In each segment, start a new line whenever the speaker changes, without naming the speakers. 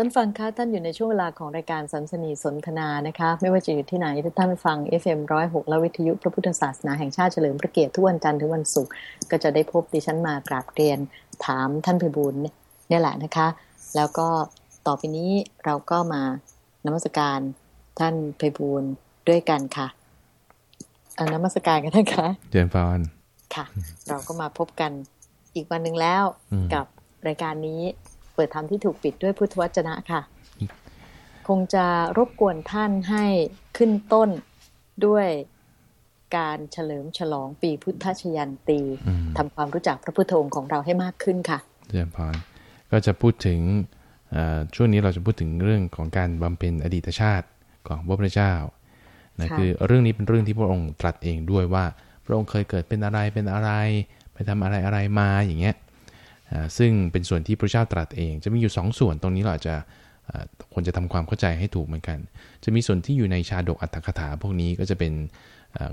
ท่านฟังคะท่านอยู่ในช่วงเวลาของรายการสัมสนีสนทนานะคะ ไม่ว่าจะอยู่ที่ไหนถ้าท่านฟัง FM106 และวิทยุพระพุทธศาสนาแห่งชาติเฉลิมพระเกียรติทุกวันจันทร์ถึงวันศุกร์ก็จะได้พบดิฉันมากราบเรียนถามท่านพิบูลเนี่ยแหละนะคะ แล้วก็ต่อไปนี้เราก็มานมัสการท่านพิบูลด้วยกันค่ะอนมัสการกันท่านคะ
เจนฟอน
ค่ะ เราก็มาพบกันอีกวันหนึ่งแล้วกับรายการนี้ เปิดธรรมที่ถูกปิดด้วยพุทธวจนะค่ะ คงจะรบกวนท่านให้ขึ้นต้นด้วยการเฉลิมฉลองปีพุทธชยันตีทำความรู้จักพระพุทธองค์ของเราให้มากขึ้นค่ะ
เรียนพรก็จะพูดถึงช่วงนี้เราจะพูดถึงเรื่องของการบำเพ็ญอดีตชาติของพระพุทธเจ้านะคือเรื่องนี้เป็นเรื่องที่พระองค์ตรัสเองด้วยว่า พระองค์เคยเกิดเป็นอะไรเป็นอะไร ไปทำอะไรอะไรมาอย่างเงี้ย ซึ่งเป็นส่วนที่พระเจ้าตรัสเอง จะมีอยู่ 2สส่วนตรงนี้เราจะควรจะทำความเข้าใจให้ถูกเหมือนกัน จะมีส่วนที่อยู่ในชาดกอัตถกถาพวกนี้ก็จะเป็น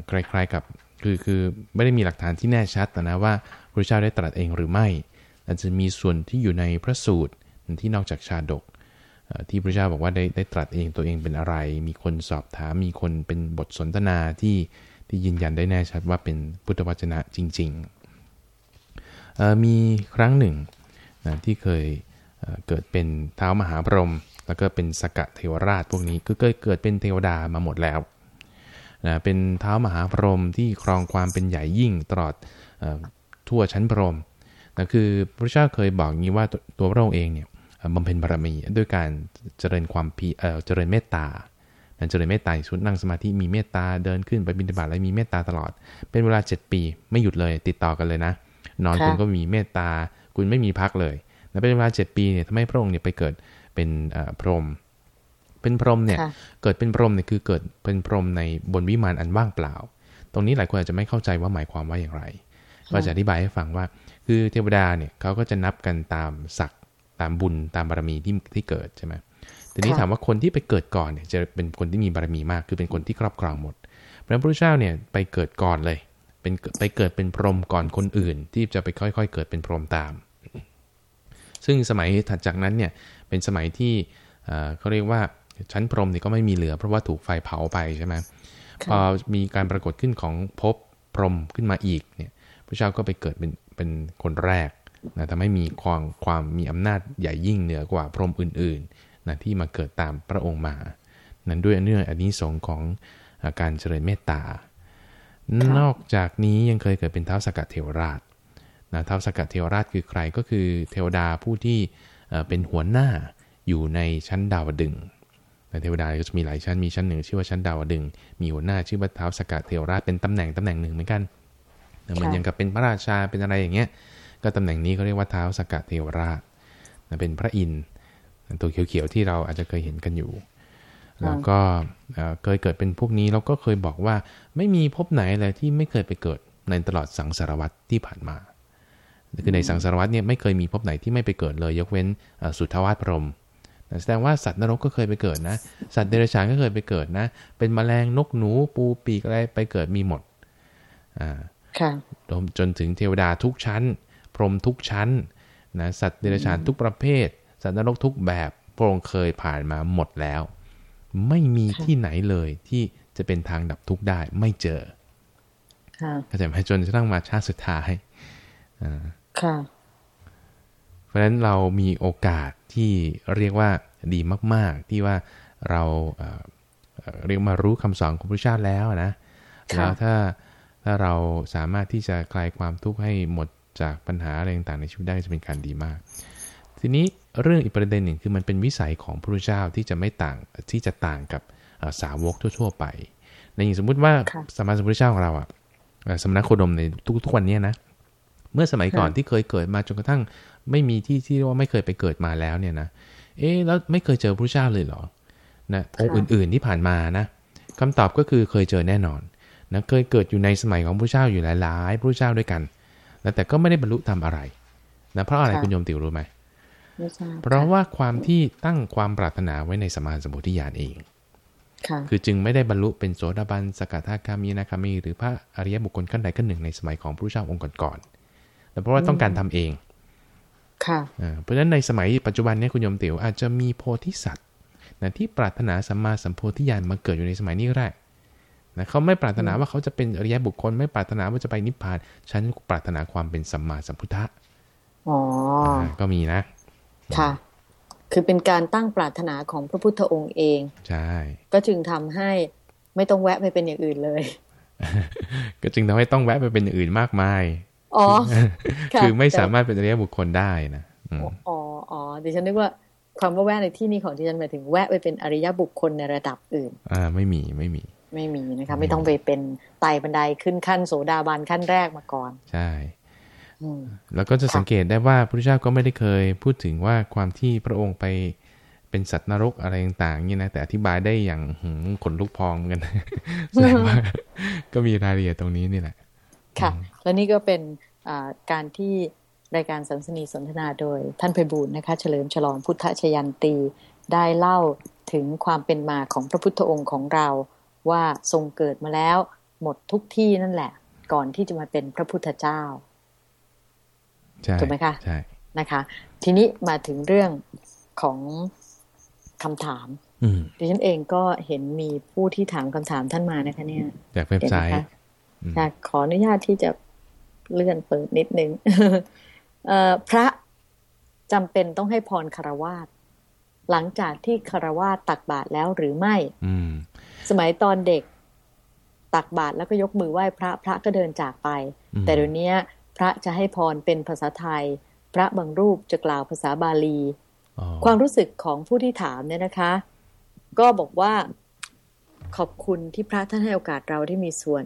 คล้ายๆกับคือคือไม่ได้มีหลักฐานที่แน่ชัดนะว่าพระเจ้าได้ตรัสเองหรือไม่อาจจะมีส่วนที่อยู่ในพระสูตรที่นอกจากชาดกที่พระเจ้าบอกว่าได้ได้ตรัสเองตัวเองเป็นอะไร มีคนสอบถาม มีคนเป็นบทสนทนาที่ที่ยืนยันได้แน่ชัดว่าเป็นพุทธวจนะจริง ๆ มีครั้งหนึ่งนะที่เคยเกิดเป็นเท้ามหาพรหมแล้วก็เป็นสกะเทวราชพวกนี้ก็เคยเกิดเป็นเทวดามาหมดแล้วนะเป็นเท้ามหาพรหมที่ครองความเป็นใหญ่ยิ่งตลอดทั่วชั้นพรหมนะคือพระเจ้าเคยบอกงี้ว่าตัวพระองค์เองเนี่ยบำเพ็ญบารมีด้วยการเจริญความพีเจริญเมตตาเจริญเมตตาชุดนั่งสมาธิมีเมตตาเดินขึ้นไปบิณฑบาตอะไรมีเมตตาตลอด เป็นเวลา 7 ปีไม่หยุดเลยติดต่อกันเลยนะ นอนคุณก็มีเมตตา คุณไม่มีพักเลยและเป็นเวลาเจ็ดปีเนี่ยทำให้พระองค์เนี่ยไปเกิดเป็นพรหมเป็นพรหมเนี่ยเกิดเป็นพรหมเนี่ยคือเกิดเป็นพรหมในบนวิมานอันว่างเปล่า ตรงนี้หลายคนอาจจะไม่เข้าใจว่าหมายความว่าอย่างไร ก็จะอธิบายให้ฟังว่า คือเทวดาเนี่ยเขาก็จะนับกันตามศักดิ์ตามบุญตามบารมีที่ที่เกิดใช่ไหมทีนี้ถามว่าคนที่ไปเกิดก่อนเนี่ยจะเป็นคนที่มีบารมีมาก คือเป็นคนที่ครอบครองหมดพระพุทธเจ้าเนี่ยไปเกิดก่อนเลย เป็นไปเกิดเป็นพรหมก่อนคนอื่น ที่จะไปค่อย ๆ เกิดเป็นพรหมตาม ซึ่งสมัยถัดจากนั้นเนี่ยเป็นสมัยที่เขาเรียกว่าชั้นพรหมเนี่ยก็ไม่มีเหลือ เพราะว่าถูกไฟเผาไปใช่ไหมพอมีการปรากฏขึ้นของภพพรหมขึ้นมาอีกเนี่ยพระเจ้าก็ไปเกิดเป็นเป็นคนแรกนะทำให้มีความความมีอำนาจใหญ่ยิ่งเหนือกว่าพรหมอื่นๆนะที่มาเกิดตามพระองค์มา นั้นด้วยเนื่องอันนี้สงของการเจริญเมตตา นอกจากนี้ยังเคยเกิดเป็นเท้าสกัดเทวราชนะเท้าสกัดเทวราชคือใครก็คือเทวดาผู้ที่เป็นหัวหน้าอยู่ในชั้นดาวดึงเทวดาก็จะมีหลายชั้นมีชั้นหนึ่งชื่อว่าชั้นดาวดึงมีหัวหน้าชื่อว่าเท้าสกัดเทวราชเป็นตำแหน่งตำแหน่งหนึ่งเหมือนกันเหมือนอย่างกับเป็นพระราชาเป็นอะไรอย่างเงี้ย ก็ตำแหน่งนี้เขาเรียกว่าเท้าสกัดเทวราชเป็นพระอินทร์ตัวเขียวๆที่เราอาจจะเคยเห็นกันอยู่ แล้วก็เคยเกิดเป็นพวกนี้เราก็เคยบอกว่าไม่มีพบไหนเลยที่ไม่เคยไปเกิดในตลอดสังสารวัตรที่ผ่านมาคือในสังสารวัตรเนี่ยไม่เคยมีพบไหนที่ไม่ไปเกิดเลย ยกเว้นสุทธาวาสพรหมแสดงว่าสัตว์นรกก็เคยไปเกิดนะ สัตว์เดรัจฉานก็เคยไปเกิดนะ เป็นแมลงนกหนูปูปีกอะไรไปเกิดมีหมดอ่าจนถึงเทวดาทุกชั้น พรหมทุกชั้นนะสัตว์เดรัจฉานทุกประเภท สัตว์นรกทุกแบบพระองค์เคยผ่านมาหมดแล้ว ไม่มีที่ไหนเลยที่จะเป็นทางดับทุกข์ได้ไม่เจอเข้าใจไหมจนจะต้องมาชาติสุดท้ายค่ะเพราะฉะนั้นเรามีโอกาสที่เรียกว่าดีมาก ๆ ที่ว่าเราเรียกมารู้คำสอนของพระเจ้าแล้วนะแล้วถ้าถ้าเราสามารถที่จะคลายความทุกข์ให้หมดจากปัญหาอะไรต่างๆในชีวิตได้จะเป็นการดีมาก ทีนี้ เรื่องอีกประเด็นหนึ่งคือมันเป็นวิสัยของพระพุทธเจ้าที่จะไม่ต่างที่จะต่างกับสาวกทั่ว ๆ ไป ในอย่างสมมุติว่าสมมาสมุทรเจ้าของเราอะสมณโคดมในทุกๆวันนี้นะเมื่อสมัยก่อนที่เคยเกิดมาจนกระทั่งไม่มีที่ที่ว่าไม่เคยไปเกิดมาแล้วเนี่ยนะเอ๊แล้วไม่เคยเจอพระเจ้าเลยเหรอนะองค์อื่น ๆที่ผ่านมานะคำตอบก็คือเคยเจอแน่นอนนะเคยเกิดอยู่ในสมัยของพระเจ้าอยู่หลายๆพระเจ้าด้วยกันแต่ก็ไม่ได้บรรลุทำอะไรนะเพราะอะไรคุณโยมติวรู้ไหม เพราะว่าความที่ตั้งความปรารถนาไว้ในสมาสมุทิยานเองคือจึงไม่ได้บรรลุเป็นโสดาบันสกัทาคามีนาคามี หรือพระอริยบุคคลขั้นใดขั้นหนึ่งในสมัยของพระเจ้าองค์ก่อนๆแต่เพราะว่าต้องการทำเอง
ค่ะ
อ่าเพราะฉะนั้นในสมัยปัจจุบันเนี้คุณโยมติ๋วอาจจะมีโพธิสัตว์นะที่ปรารถนาสัมมาสัมโพธิญาณมาเกิดอยู่ในสมัยนี้ก็ได้นะเขาไม่ปรารถนาว่าเขาจะเป็นอริยบุคคล ไม่ปรารถนาว่าจะไปนิพพาน ฉันปรารถนาความเป็นสัมมาสัมพุทธะ
อ๋ออา
ก็มีนะ
ค่ะ คือเป็นการตั้งปรารถนาของพระพุทธองค์เอง
ใช่
ก็จึงทำให้ไม่ต้องแวะไปเป็นอย่างอื่นเลย
ก็จึงทำให้ต้องแวะไปเป็นอย่างอื่นมากมาย
อ๋อะ
คือไม่สา
แต่
มารถเป็นอริยบุคคลได้นะอืม
อ๋ออ๋อดิฉันนึกว่าความว่าแวะในที่นี้ของดิฉันหมายถึงแวะไปเป็นอริยบุคคลในระดับอื่น
อ่า ไม่มีไม่มี
ไม่มีนะคะ ไม่ต้องไปเป็นไต่บันไดขึ้นขั้นโสดาบันขั้นแรกมาก่อน
ใช่
อืม
แล้วก็จะ
ค่ะ
สังเกตได้ว่าพระพุทธเจ้าก็ไม่ได้เคยพูดถึงว่าความที่พระองค์ไปเป็นสัตว์นรกอะไรต่างๆนี่นะแต่อธิบายได้อย่างหืมขนลุกพองเหมือนกันแสดงว่าก็มีรายละเอียดตรงนี้นี่แหละ
ค่ะ และนี่ก็เป็นอ่าการที่รายการสัมสนีสนทนาโดยท่านไพบูลย์นะคะ เฉลิมฉลองพุทธชยันตีได้เล่าถึงความเป็นมาของพระพุทธองค์ของเราว่าทรงเกิดมาแล้วหมดทุกที่นั่นแหละ ก่อนที่จะมาเป็นพระพุทธเจ้า
ใช่
ถูกไหมคะ
ใช่
นะคะ ทีนี้มาถึงเรื่องของคำถาม
อืม
ดิฉันเองก็เห็นมีผู้ที่ถามคำถามท่านมานะคะ เนี่ย
จากเว็บไซต์
เห็นไหมคะ
อืม
ค่ะขออนุญาตที่จะเลื่อนเปิดนิดนึงเอ่อพระจำเป็นต้องให้พรคารวาสหลังจากที่คารวาสตักบาตรแล้วหรือไม่
อืม
สมัยตอนเด็ก ตักบาตรแล้วก็ยกมือไหว้พระพระก็เดินจากไป
อืม
แต่เดี๋ยวนี้ พระจะให้พรเป็นภาษาไทย พระบางรูปจะกล่าวภาษาบาลี
อ๋อ
ความรู้สึกของผู้ที่ถามเนี่ยนะคะ ก็บอกว่าขอบคุณที่พระท่านให้โอกาสเราที่มีส่วน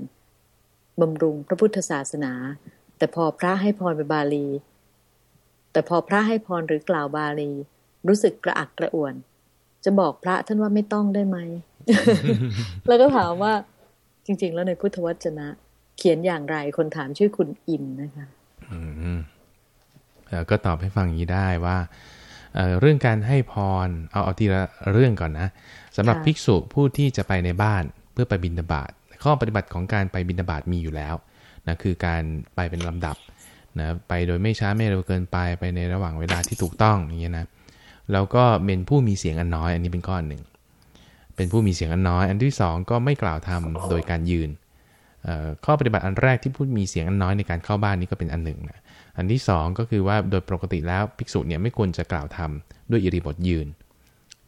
บำรุงพระพุทธศาสนา แต่พอพระให้พรเป็นบาลี แต่พอพระให้พรหรือกล่าวบาลี รู้สึกกระอักกระอ่วน จะบอกพระท่านว่าไม่ต้องได้ไหม แล้วก็ถามว่าจริง ๆ แล้วในพุทธวจนะ เขียนอย่างไรคนถามชื่อคุณอินนะคะ
อืมเอ่อก็ตอบให้ฟังอย่างนี้ได้ว่าเอ่อเรื่องการให้พรเอาเอาทีละเรื่องก่อนนะสำหรับ
ค่ะ
ภิกษุผู้ที่จะไปในบ้านเพื่อไปบิณฑบาตข้อปฏิบัติของการไปบิณฑบาตมีอยู่แล้วนะคือการไปเป็นลำดับนะไปโดยไม่ช้าไม่เร็วเกินไปไปในระหว่างเวลาที่ถูกต้องอย่างเงี้ยนะแล้วก็เป็นผู้มีเสียงอันน้อย อันนี้เป็นข้อหนึ่งเป็นผู้มีเสียงอันน้อย อันที่สองก็ไม่กล่าวทำโดยการยืนเอ่อ ข้อปฏิบัติอันแรกที่พูดมีเสียงอันน้อยในการเข้าบ้านนี่ก็เป็นอันหนึ่งนะอันที่สองก็คือว่าโดยปกติแล้วภิกษุเนี่ยไม่ควรจะกล่าวทำด้วยอิริบทยืน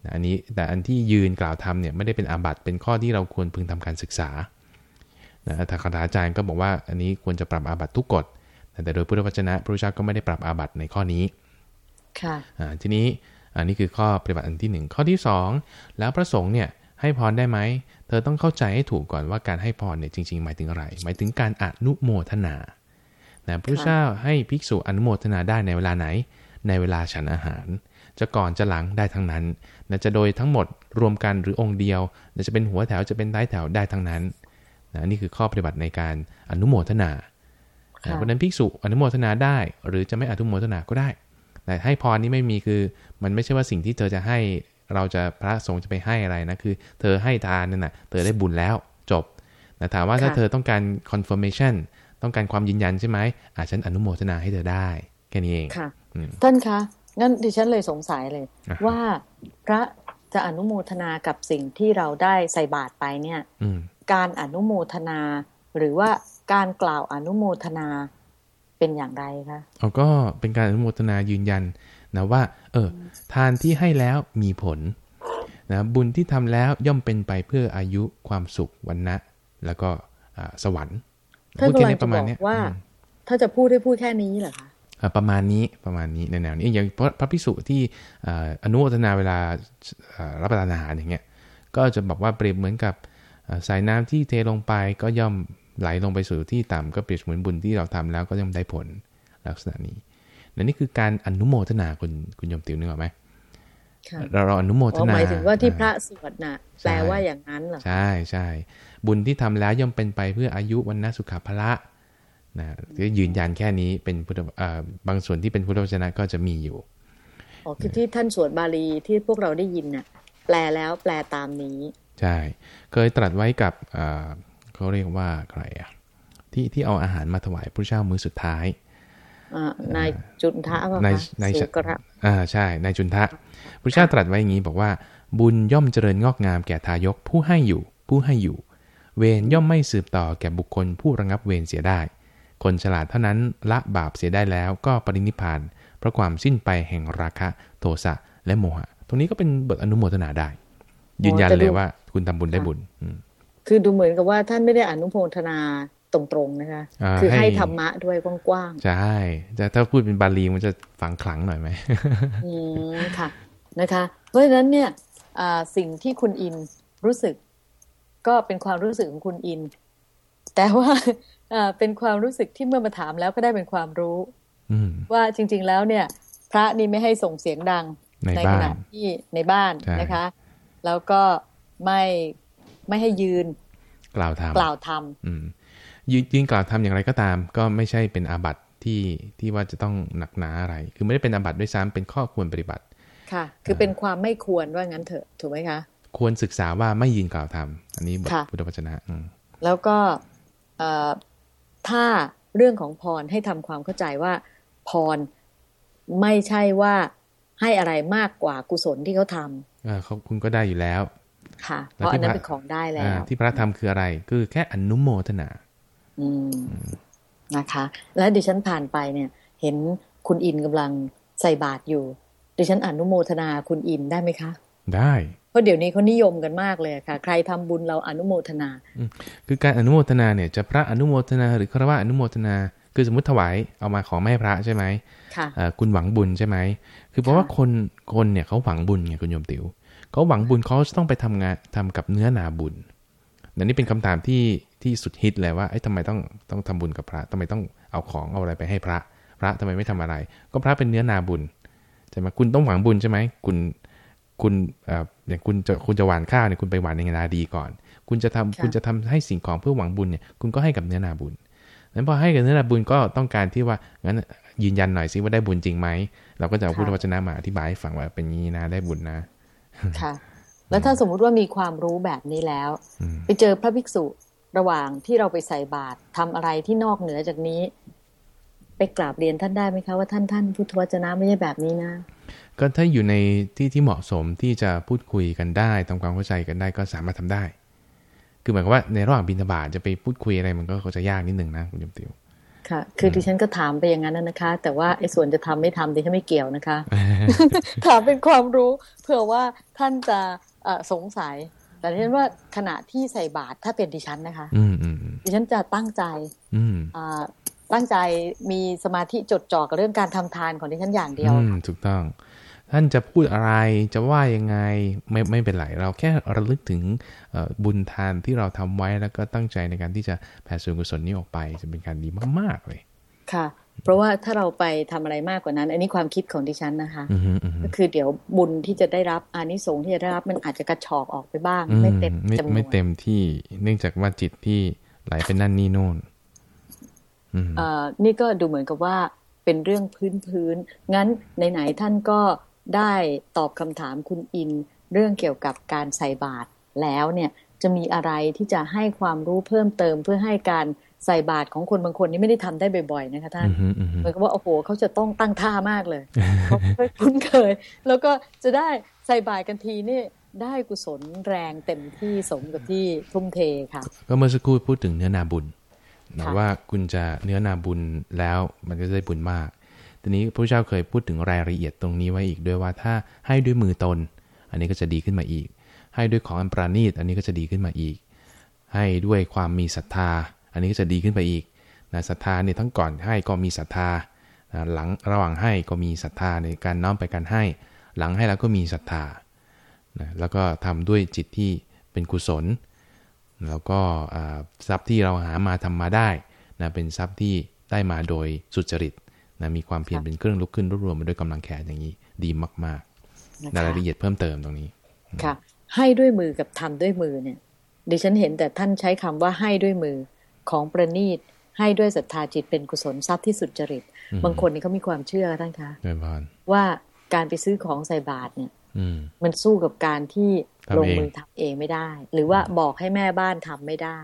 นะอันนี้แต่อันที่ยืนกล่าวทำเนี่ยไม่ได้เป็นอาบัติเป็นข้อที่เราควรพึงทำการศึกษานะทางคาถาจารย์ก็บอกว่าอันนี้ควรจะปรับอาบัติทุกกฎ แต่โดยพุทธวจนะพระพุทธเจ้าก็ไม่ได้ปรับอาบัติในข้อนี้
ค่ะ
อ่าทีนี้อันนี้คือข้อปฏิบัติอันที่หนึ่งข้อที่สองแล้วพระสงฆ์เนี่ย ให้พรได้ไหม เธอต้องเข้าใจให้ถูกก่อนว่าการให้พรเนี่ยจริง ๆ หมายถึงอะไร หมายถึงการอนุโมทนานะพระเจ้าให้ภิกษุอนุโมทนาได้ในเวลาไหน ในเวลาฉันอาหาร จะก่อนจะหลังได้ทั้งนั้นนะจะโดยทั้งหมดรวมกันหรือองค์เดียวนะจะเป็นหัวแถวจะเป็นท้ายแถวได้ทั้งนั้นนะนี่คือข้อปฏิบัติในการอนุโมทนา
ค่ะ
เพราะฉะนั้นภิกษุอนุโมทนาได้ หรือจะไม่อนุโมทนาก็ได้แต่ให้พรนี่ไม่มีคือ มันไม่ใช่ว่าสิ่งที่เธอจะให้ เราจะพระสงฆ์จะไปให้อะไรนะคือเธอให้ทานนั่นนะเธอได้บุญแล้วจบแต่ถามว่าถ้า
ค่ะ
เธอต้องการ confirmation ต้องการความยืนยันใช่ไหมอาฉันอนุโมทนาให้เธอได้แค่นี้เอง
ค่ะ
อืม
ท่านคะงั้นดิฉันเลยสงสัยเลย
อ่าฮะ
ว่าพระจะอนุโมทนากับสิ่งที่เราได้ใส่บาตรไปเนี่ย
อืม
การอนุโมทนา หรือว่าการกล่าวอนุโมทนาเป็นอย่างไรคะ
เราก็เป็นการอนุโมทนายืนยัน นะว่า เออ ทานที่ให้แล้วมีผลนะบุญที่ทำแล้วย่อมเป็นไปเพื่ออายุความสุขวันนะแล้วก็อ่าสวรรค์
ท่าน
พูด
กำ
แค่
ลัง
นี้
จะ
ประ
บ
มาณ
อก
เนี้ย
ว่า
อืม
ถ้าจะพูดให้พูดแค่นี้เหรอคะ
อ่าประมาณนี้ประมาณนี้ในแนวนี้อย่างพระพระพิสุที่อ่าอนุโมทนาเวลาอ่ารับประทานอาหารอย่างเงี้ยก็จะบอกว่าเปรียบเหมือนกับอ่าสายน้ำที่เทลงไปก็ย่อมไหลลงไปสู่ที่ต่ำก็เปรียบเหมือนบุญที่เราทำแล้วก็ย่อมได้ผลลักษณะนี้ และนี่คือการอนุโมทนาคุณคุณโยมติวนึกออกไหม
ค่ะ
เราเราอนุโมท
อ๋อ
นา
หมายถึงว่าที่
อ่
พระสวดน่ะแปลว่าอย่างนั้นเหรอคะ
ใช่ใช่บุญที่ทำแล้วย่อมเป็นไปเพื่ออายุวันนะสุขภละนะที่ยืนยันแค่นี้เป็นพุทธอ่าบางส่วนที่เป็นพุทธวจนะก็จะมีอยู่
อ๋อคือที่ท่านสวดบาลีที่พวกเราได้ยินน่ะ แปลแล้วแปลตามนี้
ใช่ เคยตรัสไว้กับอ่าเขาเรียกว่าใครอะที่ที่เอาอาหารมาถวายพระเจ้ามื้อสุดท้าย
อ่า นายจุนทะก็
นาย
คะ
นาย
สุกระ
อ่าใช่นายจุนทะพระเจ้าตรัสไว้อย่างนี้บอกว่า บุญย่อมเจริญงอกงามแก่ทายกผู้ให้อยู่ ผู้ให้อยู่ เวรย่อมไม่สืบต่อแก่บุคคลผู้ระงับเวรเสียได้ คนฉลาดเท่านั้นละบาปเสียได้แล้วก็ปรินิพพานเพราะความสิ้นไปแห่งราคะโทสะและโมหะ ตรงนี้ก็เป็นบทอนุโมทนาได้ ยืนยันเลยว่า คุณทำบุญได้บุญอืม
คือดูเหมือนกับว่าท่านไม่ได้อนุโมทนา ตรงๆนะคะ
อ่า
คือให้
ให้
ธรรมะด้วยกว้าง
ใช่ แต่ถ้าพูดเป็นบาลีมันจะฝังขลังหน่อยไหม
ๆอืมค่ะนะคะ เพราะฉะนั้นเนี่ยอ่าสิ่งที่คุณอินรู้สึก ก็เป็นความรู้สึกของคุณอิน แต่ว่าอ่าเป็นความรู้สึกที่เมื่อมาถามแล้วก็ได้เป็นความรู้
อืม
ว่าจริง ๆแล้วเนี่ย พระนี่ไม่ให้ส่งเสียงดัง
ใน
ข
บ้าน
ณะที่ในบ้าน
ใช่
นะคะ แล้วก็ไม่ไม่ให้ยืน
กล่าวธรรม
กล่าวธรรม
อืม ยืนยืนกล่าวทำอย่างไรก็ตาม ก็ไม่ใช่เป็นอาบัติที่ที่ว่าจะต้องหนักหนาอะไร คือไม่ได้เป็นอาบัติด้วยซ้ำเป็นข้อควรปฏิบัติ
ค่ะ คือเป็นความไม่ควรว่างั้นเถอะถูกไหมคะ
ควรศึกษาว่าไม่ยืนกล่าวทำอันนี้บท
ค่ะ
พุทธวจนะอืม
แล้วก็เอ่อถ้าเรื่องของพรให้ทำความเข้าใจว่าพรไม่ใช่ว่าให้อะไรมากกว่ากุศลที่เขาท
เอ่อเขาคุณก็ได้อยู่แล้วำ
ค่ะ เพ
แล้ว
ราะ
ที่
อันนั้น
พระ
เป็นของได้แล้
อ่าวที่พระทำคืออะไร คือแค่อนุโมทนา
อืมนะคะ และดิฉันผ่านไปเนี่ย เห็นคุณอินกำลังใส่บาตรอยู่ ดิฉันอนุโมทนาคุณอินได้ไหมคะ
ได้
เพราะเดี๋ยวนี้เขานิยมกันมากเลยค่ะ ใครทำบุญเราอนุโมทนา
คือการอนุโมทนาเนี่ย จะพระอนุโมทนาหรือคารวะอนุโมทนา คือสมมติถวายเอามาขอไม่ให้พระใช่ไหม
ค่ะ
เอ่อคุณหวังบุญใช่ไหม คือเพราะว่า
ค่ะ
คนคนเนี่ยเขาหวังบุญไงคุณโยมติว๋วเขาหวังบุญเขาจะต้องไปทำงานทำกับเนื้อนาบุญนั่นนี่เป็นคำถามที่ ที่สุดฮิตเลยว่าเอ้ยทำไมต้องต้องทำบุญกับพระทำไมต้องเอาของเอาอะไรไปให้พระ พระทำไมไม่ทำอะไร ก็พระเป็นเนื้อนาบุญใช่ไหมคุณต้องหวังบุญใช่ไหมคุณคุณเอ่ออย่างคุณจะคุณจะหว่านข้าวเนี่ยคุณไปหว่านในนาดีก่อน คุณจะทำ
ค่ะ
คุณจะทำให้สิ่งของเพื่อหวังบุญเนี่ยคุณก็ให้กับเนื้อนาบุญนั้นพอให้กับเนื้อนาบุญก็ต้องการที่ว่างั้นยืนยันหน่อยสิว่าได้บุญจริงไหมเราก็จะเอาพุทธวจนะมาอธิบายให้ฟังว่าเป็นงี้นะได้บุญนะ
ค่ะ แล้วถ้าสมมุติว่ามีความรู้แบบนี้แล้ว
อืม
ไปเจอพระภิกษุ ระหว่างที่เราไปใส่บาตรทำอะไรที่นอกเหนือจากนี้ ไปกราบเรียนท่านได้ไหมคะว่าท่านท่านพุทธวจนะไม่ใช่แบบนี้นะ
ก็ถ้าอยู่ในที่ที่เหมาะสมที่จะพูดคุยกันได้ทำความเข้าใจกันได้ก็สามารถทำได้ คือหมายความว่าในระหว่างบิณฑบาตจะไปพูดคุยอะไรมันก็จะยากนิดหนึ่งนะคุณยมติว
ค่ะ คือดิฉันก็ถามไปอย่างนั้นนะนะคะ แต่ว่าไอ้ส่วนจะทำไม่ทำดิฉันไม่เกี่ยวนะคะ ถามเป็นความรู้เผื่อว่าท่านจะเอ่อสงสัย แต่ดิฉันว่าขณะที่ใส่บาตรถ้าเป็นดิฉันนะคะ
อืมอืมอืม
ดิฉันจะตั้งใจ
อืม
อ่าตั้งใจมีสมาธิจดจ่อกับเรื่องการทำทานของดิฉันอย่างเดียว
อืมถูกต้อง ท่านจะพูดอะไรจะว่ายังไงไม่ไม่เป็นไรเราแค่ระลึกถึงเอ่อบุญทานที่เราทำไว้แล้วก็ตั้งใจในการที่จะแผ่ส่วนกุศลนี้ออกไป จะเป็นการดีมาก ๆเลย
ค่ะ เพราะว่าถ้าเราไปทำอะไรมากกว่านั้น อันนี้ความคิดของดิฉันนะคะ
อืมอืม
ก็คือเดี๋ยวบุญที่จะได้รับอานิสงส์ที่จะได้รับมันอาจจะกระชอกออกไปบ้าง
อื
ไม่เต็ม
ไม่
จำนวน
ไม่เต็มที่เนื่องจากว่าจิตที่ไหลไปนั่นนี่โน่นอืม
เอ่อนี่ก็ดูเหมือนกับว่าเป็นเรื่องพื้นพื้นๆงั้นไหนๆท่านก็ได้ตอบคำถามคุณอิน เรื่องเกี่ยวกับการใส่บาตรแล้วเนี่ยจะมีอะไรที่จะให้ความรู้เพิ่มเติมเพื่อให้การ ใส่บาตรของคนบางคนนี่ไม่ได้ทำได้บ่อยๆนะคะท่าน
อืมอืม
เหมือนกับว่าโอ้โหเขาจะต้องตั้งท่ามากเลยเขาไม่คุ้นเคย แล้วก็จะได้ใส่บาตรกันทีนี่ได้กุศลแรงเต็มที่สมกับที่ทุ่มเทค่ะ
ก็เมื่อสักครู่พูดถึงเนื้อนาบุญนะ
ค่ะ
ว่าคุณจะเนื้อนาบุญแล้วมันก็จะได้บุญมาก ทีนี้พระเจ้าเคยพูดถึงรายละเอียดตรงนี้ไว้อีกด้วยว่าถ้าให้ด้วยมือตน อันนี้ก็จะดีขึ้นมาอีก ให้ด้วยของอันประณีตอันนี้ก็จะดีขึ้นมาอีก ให้ด้วยความมีศรัทธา อันนี้ก็จะดีขึ้นไปอีกนะศรัทธาเนี่ยทั้งก่อนให้ก็มีศรัทธานะหลังระหว่างให้ก็มีศรัทธาในการน้อมไปการให้ หลังให้แล้วก็มีศรัทธานะแล้วก็ทำด้วยจิตที่เป็นกุศล แล้วก็อ่าทรัพย์ที่เราหามาทำมาได้นะเป็นทรัพย์ที่ได้มาโดยสุจริตนะมีความเพียร
ค่ะ
เป็นเครื่องลุกขึ้นรวบรวมมาด้วยกำลังแขนอย่างนี้ดีมากๆ
นะ
ในราย
คะ
ละเอียดเพิ่มเติมตรงนี้
ค่ะให้ด้วยมือกับทำด้วยมือเนี่ยดิฉันเห็นแต่ท่านใช้คำว่าให้ด้วยมือ ของประณีตให้ด้วยศรัทธาจิตเป็นกุศลทรัพย์ที่สุจริต
อืม
บางคนนี่เขามีความเชื่อท่านคะ
ด้วยพร
ว่าการไปซื้อของใส่บาตรเนี่ย
อืม
มันสู้กับการที่
ทำเอง
ลงมือทำเองไม่ได้ หรือว่าบอกให้แม่บ้านทำไม่ได้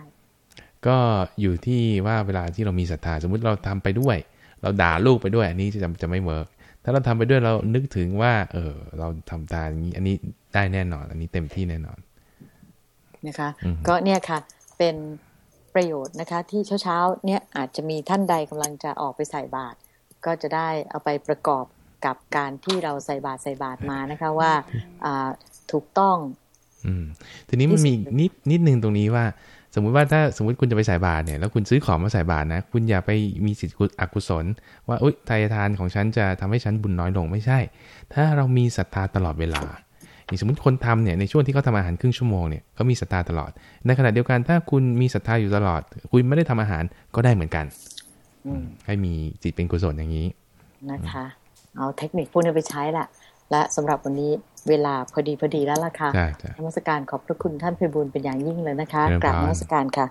ก็อยู่ที่ว่าเวลาที่เรามีศรัทธาสมมุติเราทำไปด้วย เราด่าลูกไปด้วย อันนี้จะจะไม่เวิร์กถ้าเราทำไปด้วยเรานึกถึงว่า เออ เราทำตาอย่างนี้ อันนี้ได้แน่นอน อันนี้เต็มที่แน่นอน
นะคะ ก็เนี่ยค่ะ เป็น ประโยชน์นะคะ ที่เช้าๆเนี่ยอาจจะมีท่านใดกำลังจะออกไปใส่บาตรก็จะได้เอาไปประกอบกับการที่เราใส่บาตรใส่บาตรมานะคะว่าถูกต้อง
อืมทีนี้มันมีนิดนิดนึงตรงนี้ว่า สมมุติว่าถ้าสมมติคุณจะไปใส่บาตรเนี่ยแล้วคุณซื้อของมาใส่บาตรนะ คุณอย่าไปมีสิทธิอกุศล ว่าอุ้ยทายทานของฉันจะทำให้ฉันบุญน้อยลงไม่ใช่ ถ้าเรามีศรัทธาตลอดเวลา อย่างสมมติคนทำเนี่ยในช่วงที่เขาทาอาหารครึ่งชั่วโมงเนี่ยเขามีศรัทธาตลอด ในขณะเดียวกันถ้าคุณมีศรัทธาอยู่ตลอด คุณไม่ได้ทำอาหารก็ได้เหมือนกันให้มีจิตเป็นกุศลอย่างนี้
นะคะ เอาเทคนิคพวกนี้ไปใช้แหละและสำหรับวันนี้เวลาพอดีพอดีแล้วล่ะค่ะนมัสการขอบพระคุณท่านเพบุญเป็นอย่างยิ่งเลยนะคะกราบนมัสการค่ะ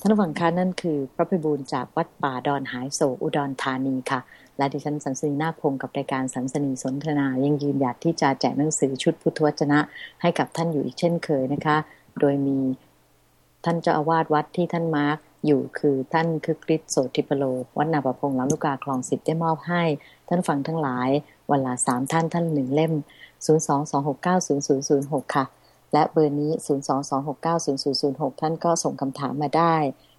ท่านผู้ฟังคะนั่นคือ พระเพบุญจากวัดป่าดอนหายโศอุดรธานีค่ะ และดิฉันสันสนีนาพงกับรายการสันสนีสนทนา ยังยืนหยัดที่จะแจกหนังสือชุดพุทธวจนะ ให้กับท่านอยู่อีกเช่นเคยนะคะ โดยมีท่านเจ้าอาวาสวัดที่ท่านมาร์กอยู่คือท่านคึกฤทธิ์โสติปโล วัดนาประพง์ลำลูกกาคลองสิบได้มอบให้ ท่านฟังทั้งหลายวันละสามท่านท่านหนึ่งเล่ม 022690006 ค่ะ และเบอร์นี้ 022690006 ท่านก็ส่งคำถามมาได้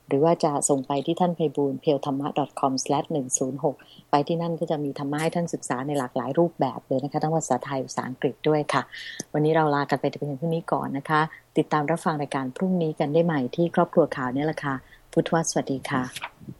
หรือว่าจะส่งไปที่ท่านไพบูลเพียวธรรมะ .com/106 ไปที่นั่นก็จะมีธรรมะให้ท่านศึกษาในหลากหลายรูปแบบเลยนะคะ ทั้งภาษาไทยภาษาอังกฤษด้วยค่ะ วันนี้เราลากันไปแต่เพียงเท่านี้ก่อนนะคะ ติดตามรับฟังรายการพรุ่งนี้กันได้ใหม่ที่ครอบครัวข่าวนี่แหละค่ะ พุทธวสวัสดีค่ะ